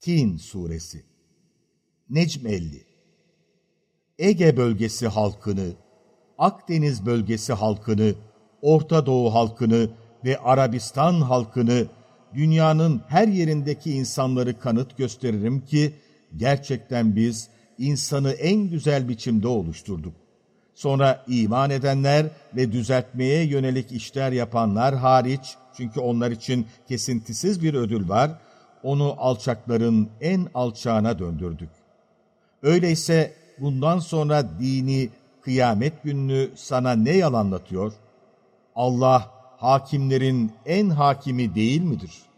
Tin Suresi Necm 50 Ege bölgesi halkını, Akdeniz bölgesi halkını, Orta Doğu halkını ve Arabistan halkını, dünyanın her yerindeki insanları kanıt gösteririm ki, gerçekten biz insanı en güzel biçimde oluşturduk. Sonra iman edenler ve düzeltmeye yönelik işler yapanlar hariç, çünkü onlar için kesintisiz bir ödül var, onu alçakların en alçağına döndürdük. Öyleyse bundan sonra dini, kıyamet gününü sana ne yalanlatıyor? Allah hakimlerin en hakimi değil midir?''